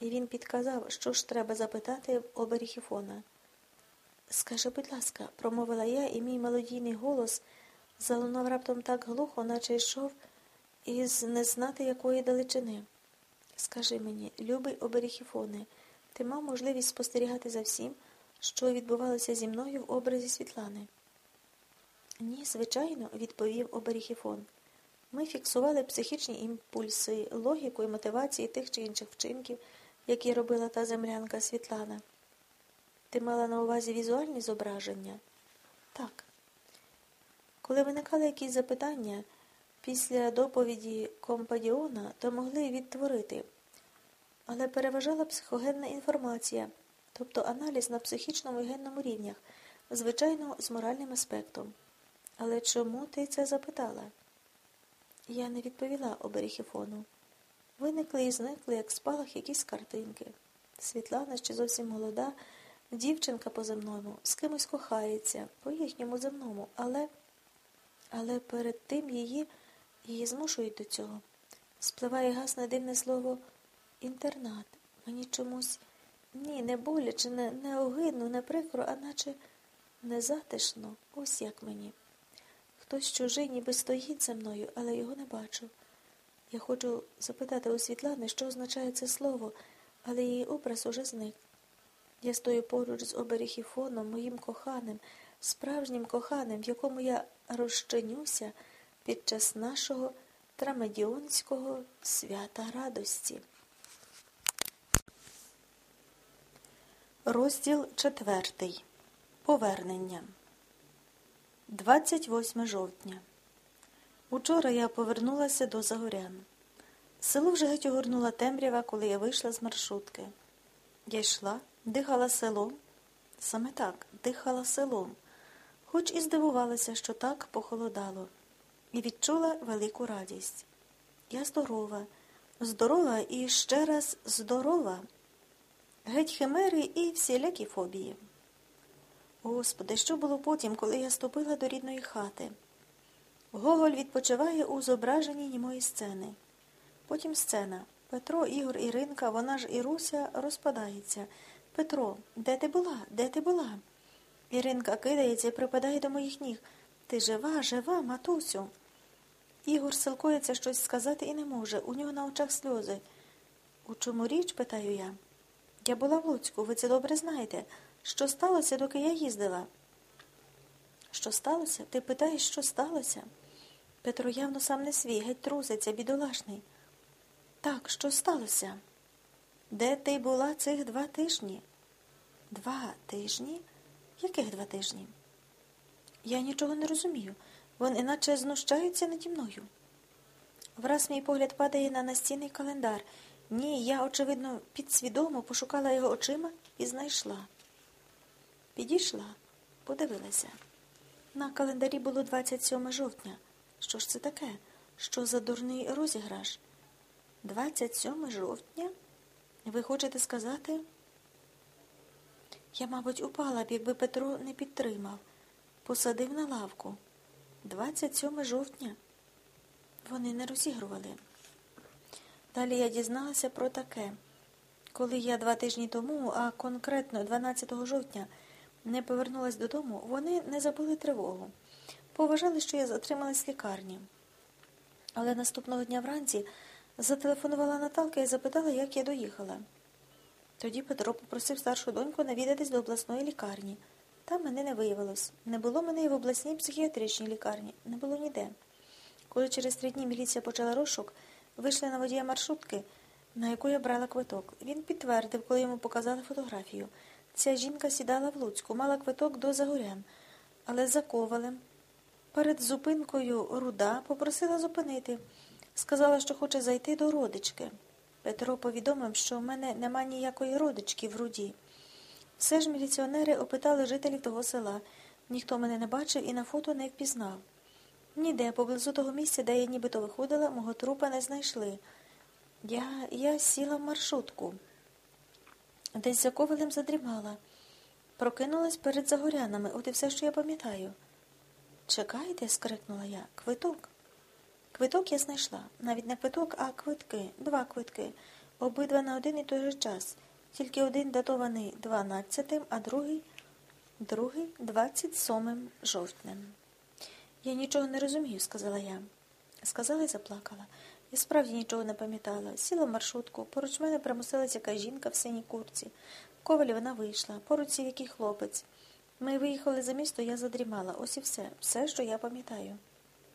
і він підказав, що ж треба запитати в оберіхіфона. Скажи, будь ласка, промовила я, і мій мелодійний голос залунав раптом так глухо, наче йшов із не знати якої далечини. Скажи мені, любий оберіхіфоне, ти мав можливість спостерігати за всім, що відбувалося зі мною в образі Світлани? Ні, звичайно, відповів оберіхіфон. Ми фіксували психічні імпульси, логіку і мотивації тих чи інших вчинків, які робила та землянка Світлана. Ти мала на увазі візуальні зображення? Так. Коли виникали якісь запитання після доповіді Компадіона, то могли відтворити. Але переважала психогенна інформація, тобто аналіз на психічному і генному рівнях, звичайно, з моральним аспектом. Але чому ти це запитала? Я не відповіла оберіхіфону. Виникли і зникли, як спалах, якісь картинки. Світлана ще зовсім молода, дівчинка по земному, з кимось кохається, по їхньому земному, але Але перед тим її її змушують до цього. Спливає гасне дивне слово інтернат. Мені чомусь ні, не боляче, не, не огидно, не прикро, а наче незатишно, ось як мені. Хтось чужий ніби стоїть за мною, але його не бачу. Я хочу запитати у Світлани, що означає це слово, але її образ уже зник. Я стою поруч з оберіхіфоном, моїм коханим, справжнім коханим, в якому я розчинюся під час нашого трамедіонського свята радості. Розділ четвертий. Повернення. 28 жовтня. Учора я повернулася до Загорян. Село вже геть огорнула темрява, коли я вийшла з маршрутки. Я йшла, дихала селом. Саме так, дихала селом, хоч і здивувалася, що так похолодало, і відчула велику радість. Я здорова, здорова і ще раз здорова. Геть химери і всілякі фобії. Господи, що було потім, коли я ступила до рідної хати? Гоголь відпочиває у зображенні німої сцени. Потім сцена. Петро, Ігор, Іринка, вона ж Іруся розпадається. Петро, де ти була? Де ти була? Іринка кидається і припадає до моїх ніг. Ти жива, жива, матусю. Ігор силкується щось сказати і не може. У нього на очах сльози. У чому річ? питаю я. Я була в Луцьку, ви це добре знаєте. Що сталося, доки я їздила? Що сталося? Ти питаєш, що сталося? Петро явно сам не свій, геть труситься, бідолашний. Так, що сталося? Де ти була цих два тижні? Два тижні? Яких два тижні? Я нічого не розумію. Вони наче знущаються наді мною. Враз мій погляд падає на настінний календар. Ні, я, очевидно, підсвідомо пошукала його очима і знайшла. Підійшла, подивилася. На календарі було 27 жовтня. Що ж це таке? Що за дурний розіграш? 27 жовтня? Ви хочете сказати? Я, мабуть, упала б, якби Петро не підтримав. Посадив на лавку. 27 жовтня. Вони не розігрували. Далі я дізналася про таке. Коли я два тижні тому, а конкретно 12 жовтня, не повернулась додому, вони не забули тривогу. Поважали, що я затрималась в лікарні. Але наступного дня вранці зателефонувала Наталка і запитала, як я доїхала. Тоді Петро попросив старшу доньку навідатись до обласної лікарні. Там мене не виявилось. Не було мене і в обласній психіатричній лікарні, не було ніде. Коли через три дні міліція почала розшук, вийшли на водія маршрутки, на яку я брала квиток. Він підтвердив, коли йому показали фотографію. Ця жінка сідала в Луцьку, мала квиток до Загорян, але за ковалем. Перед зупинкою руда попросила зупинити. Сказала, що хоче зайти до родички. Петро повідомив, що в мене нема ніякої родички в руді. Все ж міліціонери опитали жителів того села. Ніхто мене не бачив і на фото не впізнав. Ніде поблизу того місця, де я нібито виходила, мого трупа не знайшли. Я я сіла в маршрутку. Десь за ковалем задрімала. Прокинулась перед загорянами, от і все, що я пам'ятаю. Чекайте, скрикнула я. Квиток. Квиток я знайшла. Навіть не квиток, а квитки. Два квитки. Обидва на один і той же час, тільки один датований 12, а другий, другий 27 жовтнем. Я нічого не розумію, сказала я. Сказала і заплакала. Я справді нічого не пам'ятала. Сіла в маршрутку, поруч мене примусилася яка жінка в синій курці. В Ковалі вона вийшла, поруч сів який хлопець. Ми виїхали за місто, я задрімала. Ось і все, все, що я пам'ятаю.